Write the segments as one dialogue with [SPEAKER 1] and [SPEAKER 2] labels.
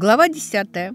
[SPEAKER 1] Глава десятая.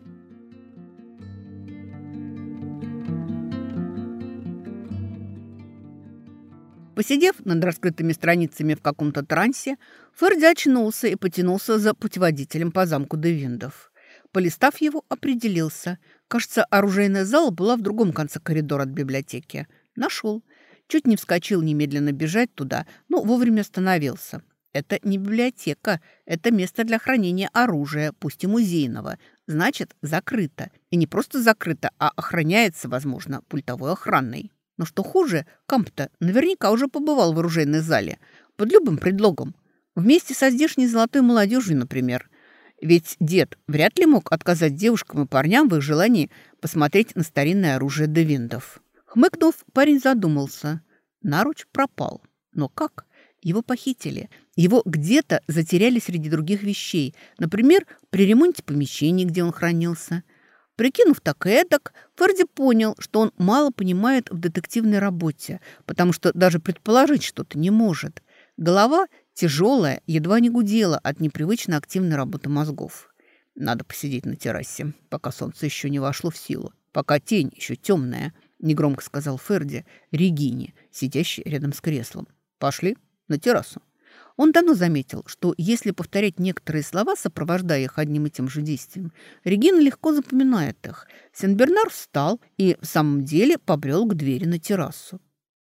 [SPEAKER 1] Посидев над раскрытыми страницами в каком-то трансе, Ферди очнулся и потянулся за путеводителем по замку Девиндов. Полистав его, определился. Кажется, оружейная зала была в другом конце коридора от библиотеки. Нашел. Чуть не вскочил немедленно бежать туда, но вовремя остановился. Это не библиотека, это место для хранения оружия, пусть и музейного. Значит, закрыто. И не просто закрыто, а охраняется, возможно, пультовой охраной. Но что хуже, Камп-то наверняка уже побывал в оружейной зале. Под любым предлогом. Вместе со здешней золотой молодежью, например. Ведь дед вряд ли мог отказать девушкам и парням в их желании посмотреть на старинное оружие Девиндов. Хмыкнув, парень задумался. Наруч пропал. Но как? Его похитили. Его где-то затеряли среди других вещей. Например, при ремонте помещений, где он хранился. Прикинув так и эдак, Ферди понял, что он мало понимает в детективной работе, потому что даже предположить что-то не может. Голова тяжелая, едва не гудела от непривычно активной работы мозгов. Надо посидеть на террасе, пока солнце еще не вошло в силу, пока тень еще темная, негромко сказал Ферди Регине, сидящей рядом с креслом. Пошли на террасу. Он давно заметил, что если повторять некоторые слова, сопровождая их одним и тем же действием, Регина легко запоминает их. Сен-Бернар встал и в самом деле побрел к двери на террасу.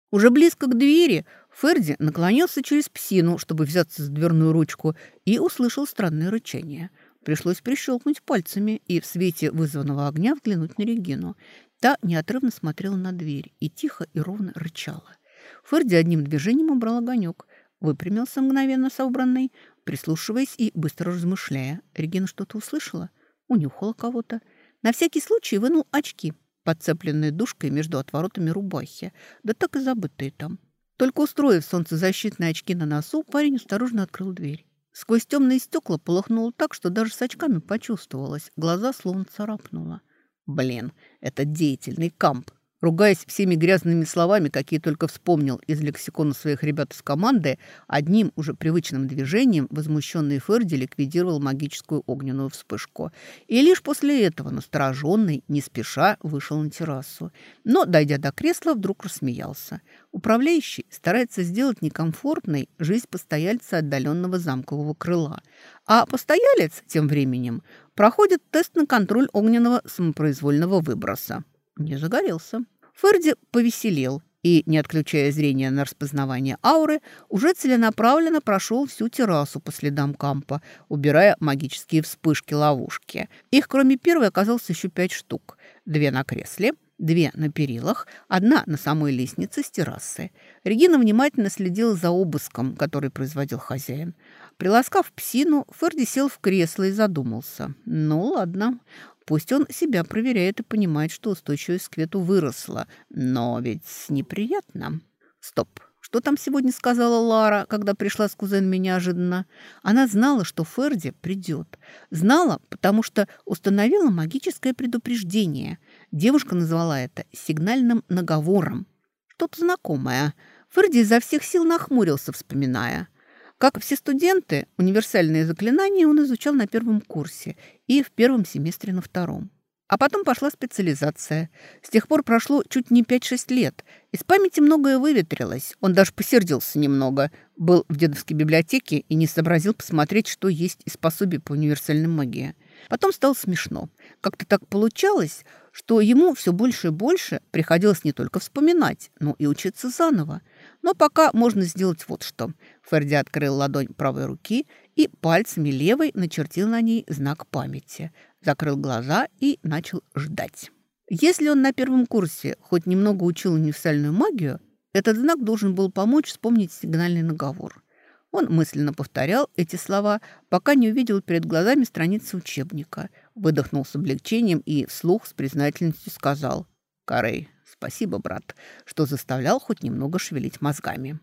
[SPEAKER 1] Уже близко к двери Ферди наклонился через псину, чтобы взяться за дверную ручку, и услышал странное рычание. Пришлось прищелкнуть пальцами и в свете вызванного огня взглянуть на Регину. Та неотрывно смотрела на дверь и тихо и ровно рычала. Ферди одним движением убрал огонек. Выпрямился мгновенно собранный, прислушиваясь и быстро размышляя. Регина что-то услышала, унюхала кого-то. На всякий случай вынул очки, подцепленные душкой между отворотами рубахи, да так и забытые там. Только устроив солнцезащитные очки на носу, парень осторожно открыл дверь. Сквозь темные стекла полыхнуло так, что даже с очками почувствовалось. Глаза словно царапнуло. Блин, это деятельный камп. Ругаясь всеми грязными словами, какие только вспомнил из лексикона своих ребят из команды, одним уже привычным движением возмущенный Ферди ликвидировал магическую огненную вспышку. И лишь после этого настороженный, не спеша, вышел на террасу. Но, дойдя до кресла, вдруг рассмеялся. Управляющий старается сделать некомфортной жизнь постояльца отдаленного замкового крыла. А постоялец, тем временем, проходит тест на контроль огненного самопроизвольного выброса. Не загорелся. Ферди повеселел и, не отключая зрения на распознавание ауры, уже целенаправленно прошел всю террасу по следам кампа, убирая магические вспышки-ловушки. Их, кроме первой, оказалось еще пять штук. Две на кресле, две на перилах, одна на самой лестнице с террасы. Регина внимательно следила за обыском, который производил хозяин. Приласкав псину, Ферди сел в кресло и задумался. «Ну, ладно, Пусть он себя проверяет и понимает, что устойчивость к свету выросла. Но ведь неприятно. Стоп. Что там сегодня сказала Лара, когда пришла с кузенами неожиданно? Она знала, что Ферди придет. Знала, потому что установила магическое предупреждение. Девушка назвала это сигнальным наговором. Что-то знакомое. Ферди изо всех сил нахмурился, вспоминая. Как все студенты, универсальные заклинания он изучал на первом курсе и в первом семестре на втором. А потом пошла специализация. С тех пор прошло чуть не 5-6 лет. Из памяти многое выветрилось. Он даже посердился немного. Был в дедовской библиотеке и не сообразил посмотреть, что есть из пособий по универсальной магии. Потом стало смешно. Как-то так получалось, что ему все больше и больше приходилось не только вспоминать, но и учиться заново. Но пока можно сделать вот что. Ферди открыл ладонь правой руки и пальцами левой начертил на ней знак памяти. Закрыл глаза и начал ждать. Если он на первом курсе хоть немного учил универсальную магию, этот знак должен был помочь вспомнить сигнальный наговор. Он мысленно повторял эти слова, пока не увидел перед глазами страницы учебника. Выдохнул с облегчением и вслух с признательностью сказал «Карей, спасибо, брат, что заставлял хоть немного шевелить мозгами».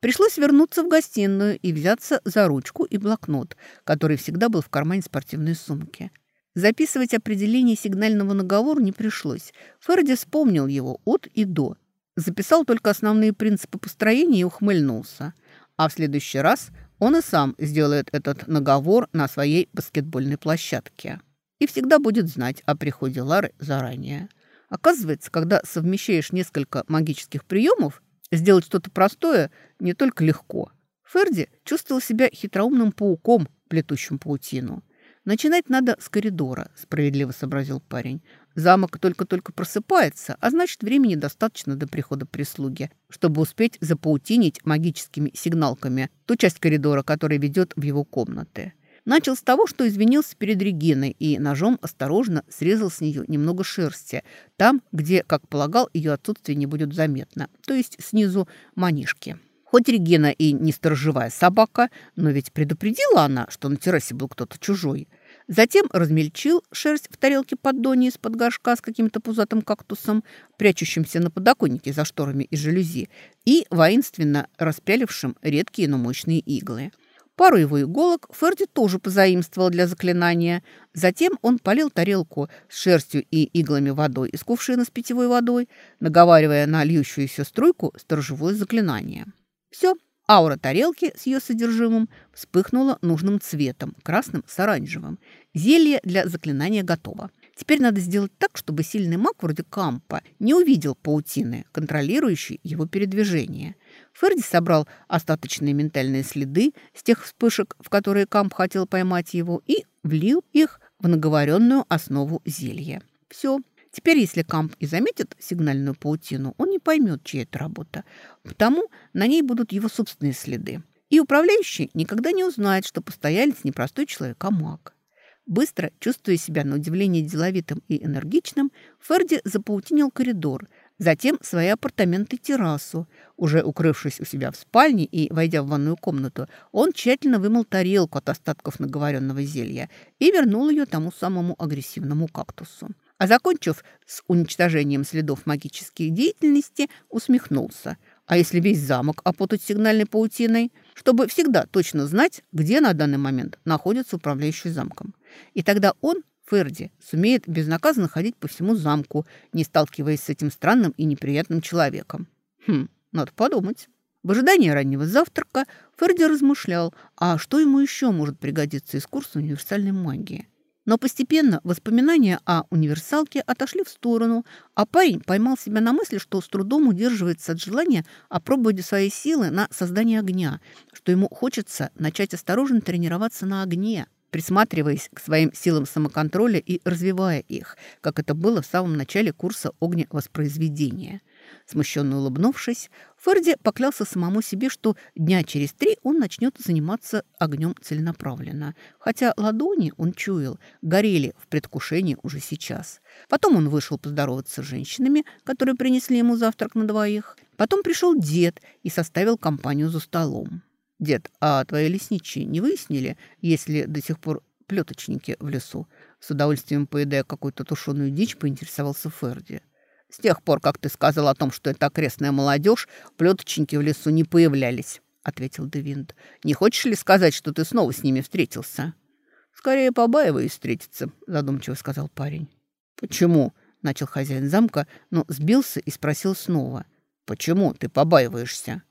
[SPEAKER 1] Пришлось вернуться в гостиную и взяться за ручку и блокнот, который всегда был в кармане спортивной сумки. Записывать определение сигнального наговора не пришлось. Ферди вспомнил его от и до. Записал только основные принципы построения и ухмыльнулся. А в следующий раз он и сам сделает этот наговор на своей баскетбольной площадке. и всегда будет знать о приходе Лары заранее. Оказывается, когда совмещаешь несколько магических приемов, сделать что-то простое не только легко. Ферди чувствовал себя хитроумным пауком, плетущим паутину. «Начинать надо с коридора», – справедливо сообразил парень. «Замок только-только просыпается, а значит, времени достаточно до прихода прислуги, чтобы успеть запаутинить магическими сигналками ту часть коридора, которая ведет в его комнаты». Начал с того, что извинился перед Региной и ножом осторожно срезал с нее немного шерсти, там, где, как полагал, ее отсутствие не будет заметно, то есть снизу манишки. Хоть Регина и не сторожевая собака, но ведь предупредила она, что на террасе был кто-то чужой. Затем размельчил шерсть в тарелке поддони из-под горшка с каким-то пузатым кактусом, прячущимся на подоконнике за шторами из жалюзи, и воинственно распялившим редкие, но мощные иглы. Пару его иголок Ферди тоже позаимствовал для заклинания. Затем он полил тарелку с шерстью и иглами водой из кувшина с питьевой водой, наговаривая на льющуюся струйку сторожевое заклинание. Все, аура тарелки с ее содержимым вспыхнула нужным цветом, красным с оранжевым. Зелье для заклинания готово. Теперь надо сделать так, чтобы сильный маг вроде Кампа не увидел паутины, контролирующей его передвижение. Ферди собрал остаточные ментальные следы с тех вспышек, в которые Камп хотел поймать его, и влил их в наговоренную основу зелья. Все. Теперь, если Камп и заметит сигнальную паутину, он не поймет, чья это работа. Потому на ней будут его собственные следы. И управляющий никогда не узнает, что постоялец не простой человек, а маг. Быстро, чувствуя себя на удивление деловитым и энергичным, Ферди запаутинил коридор, затем свои апартаменты террасу. Уже укрывшись у себя в спальне и войдя в ванную комнату, он тщательно вымыл тарелку от остатков наговоренного зелья и вернул ее тому самому агрессивному кактусу. А закончив с уничтожением следов магической деятельности, усмехнулся. А если весь замок опутать сигнальной паутиной, чтобы всегда точно знать, где на данный момент находится управляющий замком? И тогда он, Ферди, сумеет безнаказанно ходить по всему замку, не сталкиваясь с этим странным и неприятным человеком. Хм, надо подумать. В ожидании раннего завтрака Ферди размышлял, а что ему еще может пригодиться из курса универсальной магии. Но постепенно воспоминания о универсалке отошли в сторону, а парень поймал себя на мысли, что с трудом удерживается от желания опробовать свои силы на создание огня, что ему хочется начать осторожно тренироваться на огне присматриваясь к своим силам самоконтроля и развивая их, как это было в самом начале курса огневоспроизведения. Смущенно улыбнувшись, Ферди поклялся самому себе, что дня через три он начнет заниматься огнем целенаправленно, хотя ладони, он чуял, горели в предвкушении уже сейчас. Потом он вышел поздороваться с женщинами, которые принесли ему завтрак на двоих. Потом пришел дед и составил компанию за столом. «Дед, а твои лесничие не выяснили, есть ли до сих пор плеточники в лесу?» С удовольствием поедая какую-то тушеную дичь, поинтересовался Ферди. «С тех пор, как ты сказал о том, что это окрестная молодежь, плеточники в лесу не появлялись», — ответил Девинт. «Не хочешь ли сказать, что ты снова с ними встретился?» «Скорее побаиваюсь встретиться», — задумчиво сказал парень. «Почему?» — начал хозяин замка, но сбился и спросил снова. «Почему ты побаиваешься?»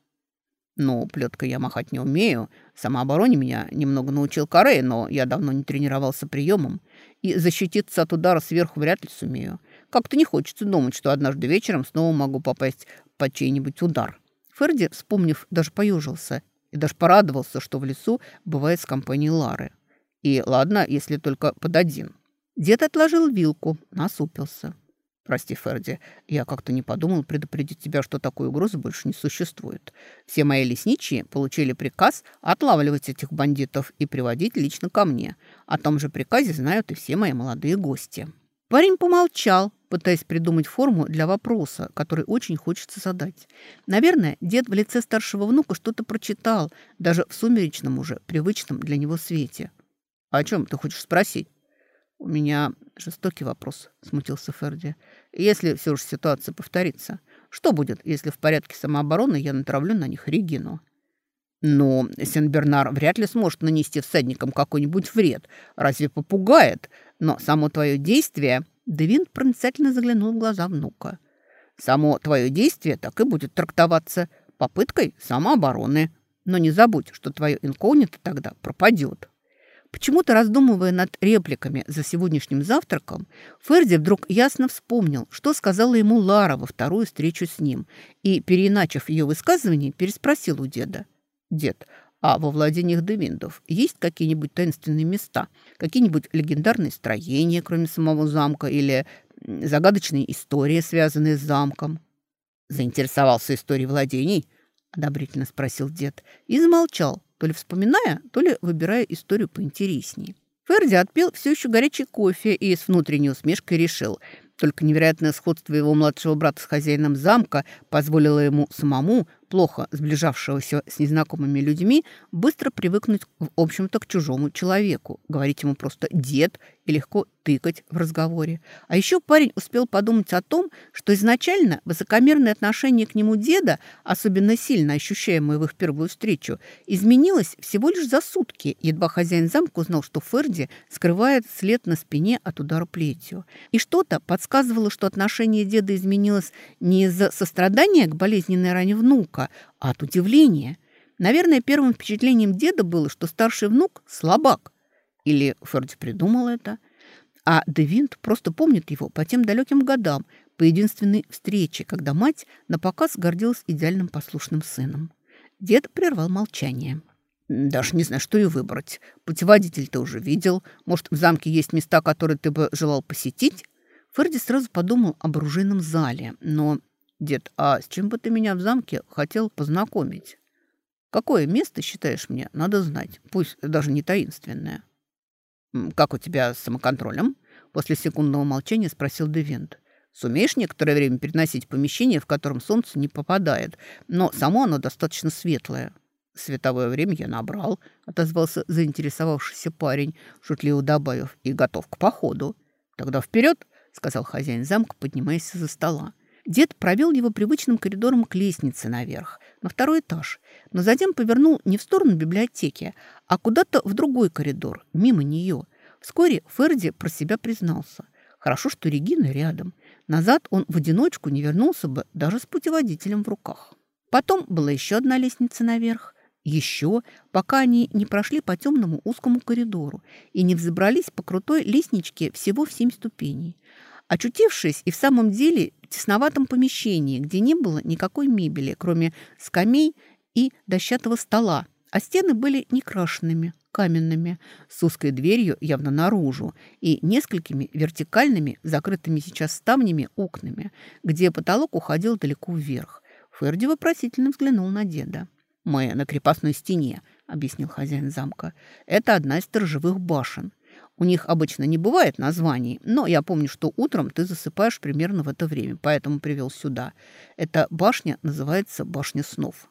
[SPEAKER 1] Ну, плеткой я махать не умею. Самообороне меня немного научил Корей, но я давно не тренировался приемом. И защититься от удара сверху вряд ли сумею. Как-то не хочется думать, что однажды вечером снова могу попасть под чей-нибудь удар. Ферди, вспомнив, даже поюжился и даже порадовался, что в лесу бывает с компанией Лары. И ладно, если только под один. Дед отложил вилку, насупился. «Прости, Ферди, я как-то не подумал предупредить тебя, что такой угрозы больше не существует. Все мои лесничие получили приказ отлавливать этих бандитов и приводить лично ко мне. О том же приказе знают и все мои молодые гости». Парень помолчал, пытаясь придумать форму для вопроса, который очень хочется задать. Наверное, дед в лице старшего внука что-то прочитал, даже в сумеречном уже, привычном для него свете. «О чем ты хочешь спросить?» «У меня жестокий вопрос», — смутился Ферди. «Если все же ситуация повторится, что будет, если в порядке самообороны я натравлю на них Регину?» «Ну, Сен-Бернар вряд ли сможет нанести всадникам какой-нибудь вред. Разве попугает? Но само твое действие...» Девин проницательно заглянул в глаза внука. «Само твое действие так и будет трактоваться попыткой самообороны. Но не забудь, что твое инкогнито тогда пропадет». Почему-то раздумывая над репликами за сегодняшним завтраком, Ферди вдруг ясно вспомнил, что сказала ему Лара во вторую встречу с ним, и, переиначив ее высказывание, переспросил у деда. «Дед, а во владениях Девиндов есть какие-нибудь таинственные места, какие-нибудь легендарные строения, кроме самого замка, или загадочные истории, связанные с замком?» «Заинтересовался историей владений?» – одобрительно спросил дед и замолчал, то ли вспоминая, то ли выбирая историю поинтереснее. Ферди отпил все еще горячий кофе и с внутренней усмешкой решил, только невероятное сходство его младшего брата с хозяином замка позволило ему самому плохо сближавшегося с незнакомыми людьми, быстро привыкнуть, в общем-то, к чужому человеку, говорить ему просто «дед» легко тыкать в разговоре. А еще парень успел подумать о том, что изначально высокомерное отношение к нему деда, особенно сильно ощущаемое в их первую встречу, изменилось всего лишь за сутки, едва хозяин замка узнал, что Ферди скрывает след на спине от удара плетью. И что-то подсказывало, что отношение деда изменилось не из-за сострадания к болезненной ране внука, а от удивления. Наверное, первым впечатлением деда было, что старший внук – слабак. Или Ферди придумал это. А Девинт просто помнит его по тем далеким годам, по единственной встрече, когда мать на показ гордилась идеальным послушным сыном. Дед прервал молчание. «Даже не знаю, что и выбрать. Путеводитель ты уже видел. Может, в замке есть места, которые ты бы желал посетить?» Ферди сразу подумал об оружейном зале, но «Дед, а с чем бы ты меня в замке хотел познакомить? Какое место, считаешь мне, надо знать, пусть даже не таинственное?» «Как у тебя с самоконтролем?» После секундного молчания спросил Девент. «Сумеешь некоторое время переносить помещение, в котором солнце не попадает, но само оно достаточно светлое?» «Световое время я набрал», — отозвался заинтересовавшийся парень, шутливо добавив, «и готов к походу». «Тогда вперед!» — сказал хозяин замка, поднимаясь за стола. Дед провел его привычным коридором к лестнице наверх, на второй этаж, но затем повернул не в сторону библиотеки, а куда-то в другой коридор, мимо нее. Вскоре Ферди про себя признался. Хорошо, что Регина рядом. Назад он в одиночку не вернулся бы даже с путеводителем в руках. Потом была еще одна лестница наверх. Еще, пока они не прошли по темному узкому коридору и не взобрались по крутой лестничке всего в семь ступеней. Очутившись и в самом деле в тесноватом помещении, где не было никакой мебели, кроме скамей и дощатого стола, а стены были некрашенными, каменными, с узкой дверью явно наружу и несколькими вертикальными, закрытыми сейчас ставнями окнами, где потолок уходил далеко вверх. Ферди вопросительно взглянул на деда. «Мы на крепостной стене», — объяснил хозяин замка. «Это одна из сторожевых башен. У них обычно не бывает названий, но я помню, что утром ты засыпаешь примерно в это время, поэтому привел сюда. Эта башня называется «Башня снов».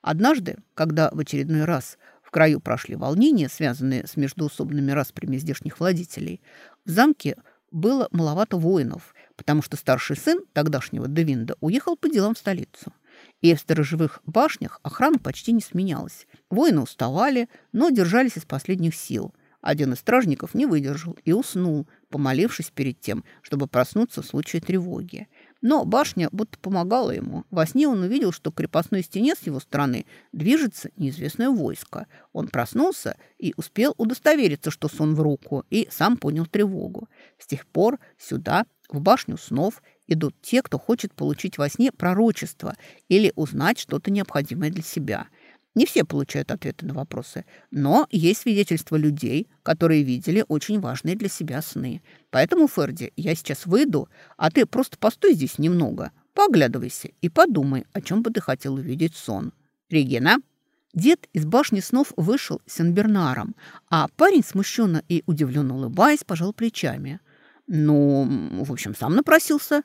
[SPEAKER 1] Однажды, когда в очередной раз в краю прошли волнения, связанные с междуусобными распрями здешних владителей, в замке было маловато воинов, потому что старший сын тогдашнего Девинда уехал по делам в столицу. И в сторожевых башнях охрана почти не сменялась. Воины уставали, но держались из последних сил – один из стражников не выдержал и уснул, помолившись перед тем, чтобы проснуться в случае тревоги. Но башня будто помогала ему. Во сне он увидел, что к крепостной стене с его стороны движется неизвестное войско. Он проснулся и успел удостовериться, что сон в руку, и сам понял тревогу. С тех пор сюда, в башню снов, идут те, кто хочет получить во сне пророчество или узнать что-то необходимое для себя – не все получают ответы на вопросы, но есть свидетельства людей, которые видели очень важные для себя сны. Поэтому, Ферди, я сейчас выйду, а ты просто постой здесь немного, поглядывайся и подумай, о чем бы ты хотел увидеть сон. Регина?» Дед из башни снов вышел с Сен-Бернаром, а парень, смущенно и удивленно улыбаясь, пожал плечами. «Ну, в общем, сам напросился».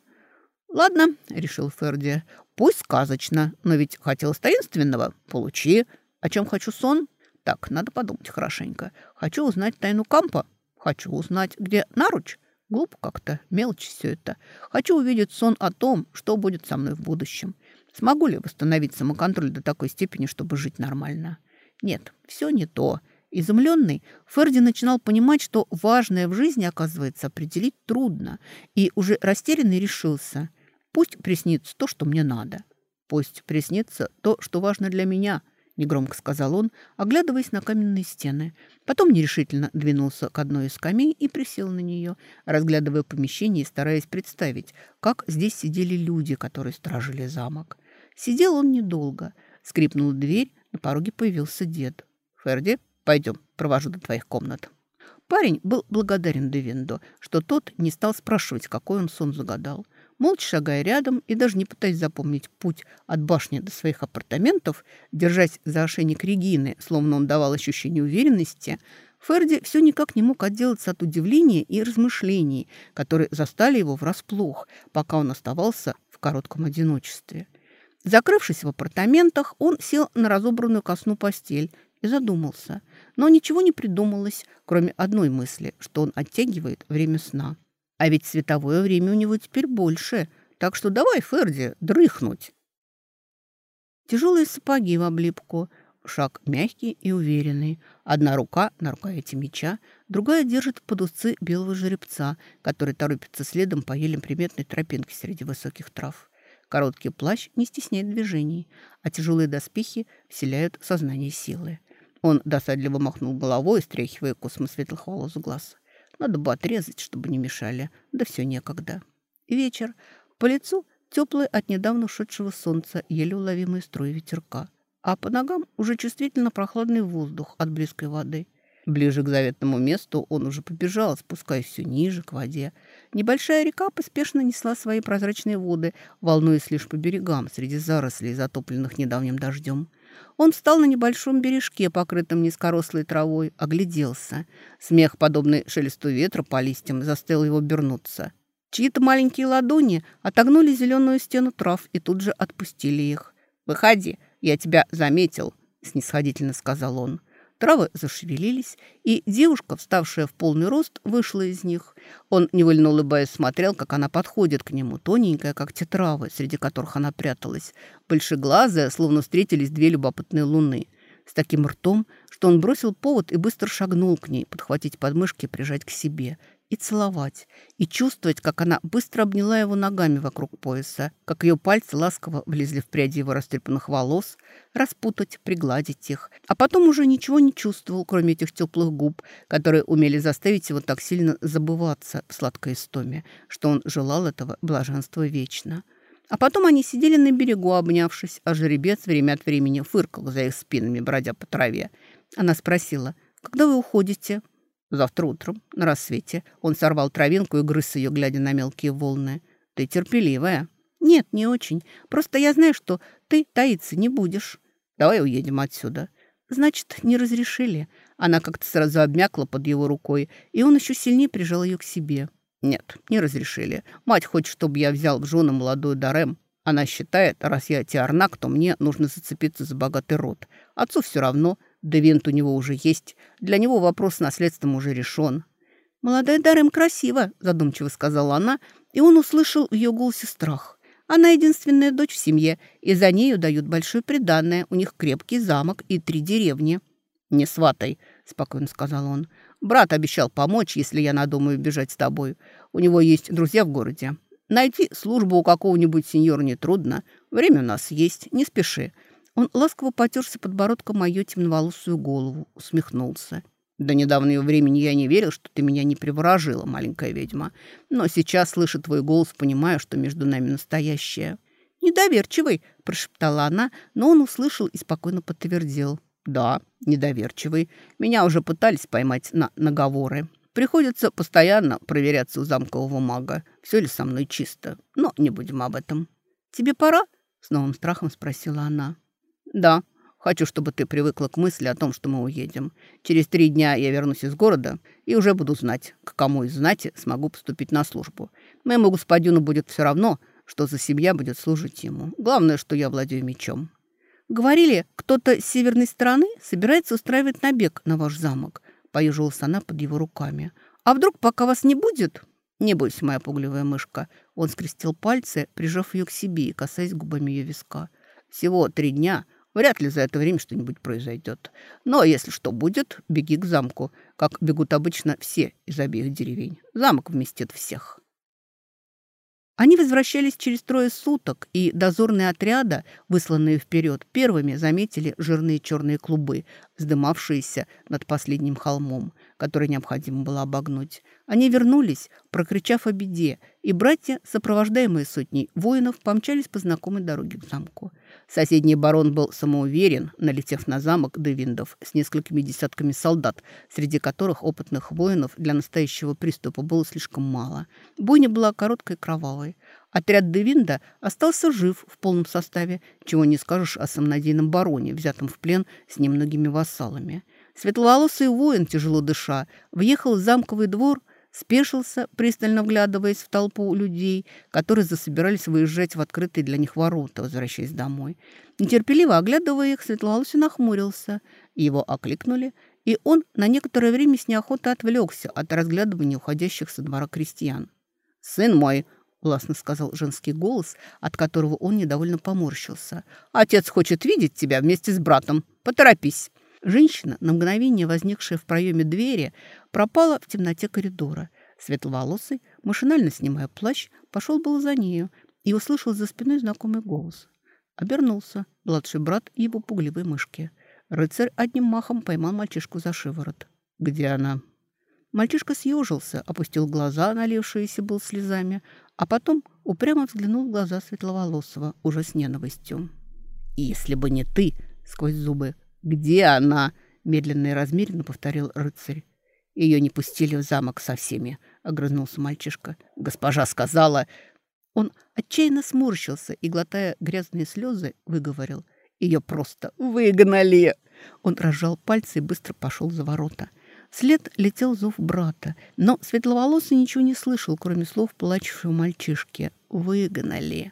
[SPEAKER 1] «Ладно», — решил Ферди, Пусть сказочно, но ведь хотел таинственного. Получи. О чем хочу сон? Так, надо подумать хорошенько. Хочу узнать тайну Кампа. Хочу узнать, где наруч. Глупо как-то, мелочь все это. Хочу увидеть сон о том, что будет со мной в будущем. Смогу ли восстановить самоконтроль до такой степени, чтобы жить нормально? Нет, все не то. Изумленный, Ферди начинал понимать, что важное в жизни, оказывается, определить трудно, и уже растерянный решился – Пусть приснится то, что мне надо. Пусть приснится то, что важно для меня. негромко сказал он, оглядываясь на каменные стены. Потом нерешительно двинулся к одной из скамей и присел на нее, разглядывая помещение и стараясь представить, как здесь сидели люди, которые стражили замок. Сидел он недолго. Скрипнула дверь, на пороге появился дед. «Ферди, пойдем, провожу до твоих комнат». Парень был благодарен Девинду, что тот не стал спрашивать, какой он сон загадал. Молча шагая рядом и даже не пытаясь запомнить путь от башни до своих апартаментов, держась за ошейник Регины, словно он давал ощущение уверенности, Ферди все никак не мог отделаться от удивления и размышлений, которые застали его врасплох, пока он оставался в коротком одиночестве. Закрывшись в апартаментах, он сел на разобранную ко сну постель и задумался. Но ничего не придумалось, кроме одной мысли, что он оттягивает время сна. А ведь световое время у него теперь больше, так что давай, Ферди, дрыхнуть. Тяжелые сапоги в облипку, шаг мягкий и уверенный. Одна рука на рукояти меча, другая держит под усы белого жеребца, который торопится следом по еле приметной тропинке среди высоких трав. Короткий плащ не стесняет движений, а тяжелые доспехи вселяют сознание силы. Он досадливо махнул головой, стряхивая космос светлых волос в глаз. Надо бы отрезать, чтобы не мешали. Да все некогда. Вечер. По лицу теплый от недавно ушедшего солнца, еле уловимые струи ветерка. А по ногам уже чувствительно прохладный воздух от близкой воды. Ближе к заветному месту он уже побежал, спускаясь все ниже, к воде. Небольшая река поспешно несла свои прозрачные воды, волнуясь лишь по берегам, среди зарослей, затопленных недавним дождем. Он встал на небольшом бережке, покрытом низкорослой травой, огляделся. Смех, подобный шелесту ветра по листьям, заставил его обернуться. Чьи-то маленькие ладони отогнули зеленую стену трав и тут же отпустили их. «Выходи, я тебя заметил», — снисходительно сказал он. Травы зашевелились, и девушка, вставшая в полный рост, вышла из них. Он, невольно улыбаясь, смотрел, как она подходит к нему, тоненькая, как те травы, среди которых она пряталась. Большеглазая, словно встретились две любопытные луны. С таким ртом, что он бросил повод и быстро шагнул к ней, подхватить подмышки и прижать к себе и целовать, и чувствовать, как она быстро обняла его ногами вокруг пояса, как ее пальцы ласково влезли в пряди его растрепанных волос, распутать, пригладить их. А потом уже ничего не чувствовал, кроме этих теплых губ, которые умели заставить его так сильно забываться в сладкой истоме, что он желал этого блаженства вечно. А потом они сидели на берегу, обнявшись, а жеребец время от времени фыркал за их спинами, бродя по траве. Она спросила, «Когда вы уходите?» Завтра утром, на рассвете, он сорвал травинку и грыз ее, глядя на мелкие волны. Ты терпеливая. Нет, не очень. Просто я знаю, что ты таиться не будешь. Давай уедем отсюда. Значит, не разрешили. Она как-то сразу обмякла под его рукой, и он еще сильнее прижал ее к себе. Нет, не разрешили. Мать хочет, чтобы я взял в жены молодую Дарем. Она считает, раз я тиарнак, то мне нужно зацепиться за богатый род. Отцу все равно, да винт у него уже есть. Для него вопрос с наследством уже решен. «Молодая Дарем красива», – задумчиво сказала она, и он услышал в ее голосе страх. Она единственная дочь в семье, и за нею дают большое приданное. У них крепкий замок и три деревни. «Не сватай», – спокойно сказал он. «Брат обещал помочь, если я надумаю бежать с тобой. У него есть друзья в городе. Найти службу у какого-нибудь сеньора нетрудно. Время у нас есть, не спеши. Он ласково потерся подбородком мою темноволосую голову, усмехнулся. «До недавнего времени я не верил, что ты меня не приворожила, маленькая ведьма. Но сейчас, слыша твой голос, понимаю, что между нами настоящее». «Недоверчивый», – прошептала она, но он услышал и спокойно подтвердил. «Да, недоверчивый. Меня уже пытались поймать на наговоры. Приходится постоянно проверяться у замкового мага, все ли со мной чисто. Но не будем об этом». «Тебе пора?» – с новым страхом спросила она. «Да, хочу, чтобы ты привыкла к мысли о том, что мы уедем. Через три дня я вернусь из города и уже буду знать, к кому из знати смогу поступить на службу. Моему господину будет все равно, что за семья будет служить ему. Главное, что я владею мечом». «Говорили, кто-то с северной стороны собирается устраивать набег на ваш замок», — поежилась она под его руками. «А вдруг, пока вас не будет?» «Не бойся, моя пугливая мышка». Он скрестил пальцы, прижав ее к себе и касаясь губами ее виска. «Всего три дня, Вряд ли за это время что-нибудь произойдет. Но если что будет, беги к замку, как бегут обычно все из обеих деревень. Замок вместит всех. Они возвращались через трое суток, и дозорные отряда, высланные вперед, первыми заметили жирные черные клубы, вздымавшиеся над последним холмом, который необходимо было обогнуть. Они вернулись, прокричав о беде, и братья, сопровождаемые сотней воинов, помчались по знакомой дороге к замку. Соседний барон был самоуверен, налетев на замок Девиндов с несколькими десятками солдат, среди которых опытных воинов для настоящего приступа было слишком мало. Бойня была короткой кровавой. Отряд Девинда остался жив в полном составе, чего не скажешь о самонадеянном бароне, взятом в плен с немногими вассалами. Светловолосый воин, тяжело дыша, въехал в замковый двор спешился, пристально вглядываясь в толпу людей, которые засобирались выезжать в открытые для них ворота, возвращаясь домой. Нетерпеливо оглядывая их, Светловолосый нахмурился. Его окликнули, и он на некоторое время с неохотой отвлекся от разглядывания уходящих со двора крестьян. «Сын мой!» — властно сказал женский голос, от которого он недовольно поморщился. «Отец хочет видеть тебя вместе с братом. Поторопись!» Женщина, на мгновение возникшая в проеме двери, пропала в темноте коридора. Светловолосый, машинально снимая плащ, пошел было за нею и услышал за спиной знакомый голос. Обернулся младший брат его пугливой мышки. Рыцарь одним махом поймал мальчишку за шиворот. «Где она?» Мальчишка съежился, опустил глаза, налившиеся был слезами, а потом упрямо взглянул в глаза Светловолосого, уже с ненавистью. «Если бы не ты!» — сквозь зубы «Где она?» – медленно и размеренно повторил рыцарь. «Ее не пустили в замок со всеми», – огрызнулся мальчишка. «Госпожа сказала...» Он отчаянно сморщился и, глотая грязные слезы, выговорил. «Ее просто выгнали!» Он разжал пальцы и быстро пошел за ворота. След летел зов брата, но светловолосый ничего не слышал, кроме слов плачущего мальчишки. «Выгнали!»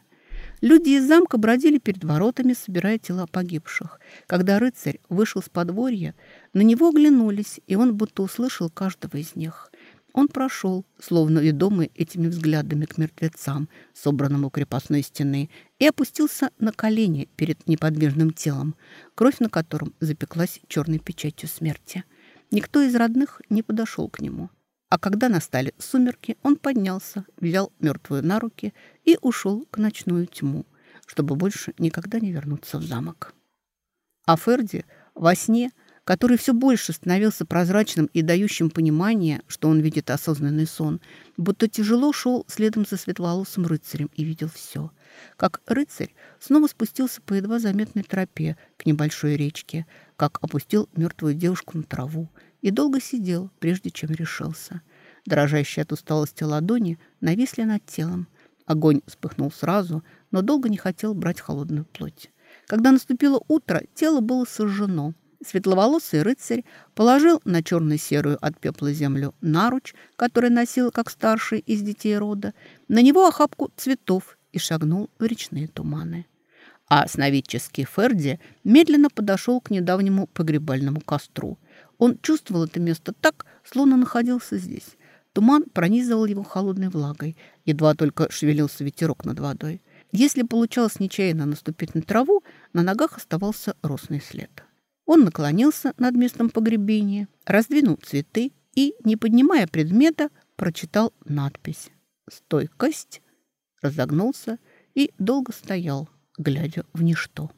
[SPEAKER 1] Люди из замка бродили перед воротами, собирая тела погибших. Когда рыцарь вышел с подворья, на него оглянулись, и он будто услышал каждого из них. Он прошел, словно ведомый этими взглядами к мертвецам, собранным у крепостной стены, и опустился на колени перед неподвижным телом, кровь на котором запеклась черной печатью смерти. Никто из родных не подошел к нему. А когда настали сумерки, он поднялся, взял мертвую на руки и ушел к ночную тьму, чтобы больше никогда не вернуться в замок. А Ферди во сне, который все больше становился прозрачным и дающим понимание, что он видит осознанный сон, будто тяжело шел следом за светловолосым рыцарем и видел все. Как рыцарь снова спустился по едва заметной тропе к небольшой речке, как опустил мертвую девушку на траву, и долго сидел, прежде чем решился. Дрожащие от усталости ладони нависли над телом. Огонь вспыхнул сразу, но долго не хотел брать холодную плоть. Когда наступило утро, тело было сожжено. Светловолосый рыцарь положил на черно-серую от пепла землю наруч, который носил как старший из детей рода, на него охапку цветов и шагнул в речные туманы. А сновидческий Ферди медленно подошел к недавнему погребальному костру – он чувствовал это место так, словно находился здесь. Туман пронизывал его холодной влагой. Едва только шевелился ветерок над водой. Если получалось нечаянно наступить на траву, на ногах оставался росный след. Он наклонился над местом погребения, раздвинул цветы и, не поднимая предмета, прочитал надпись «Стойкость», разогнулся и долго стоял, глядя в ничто.